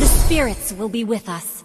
The spirits will be with us.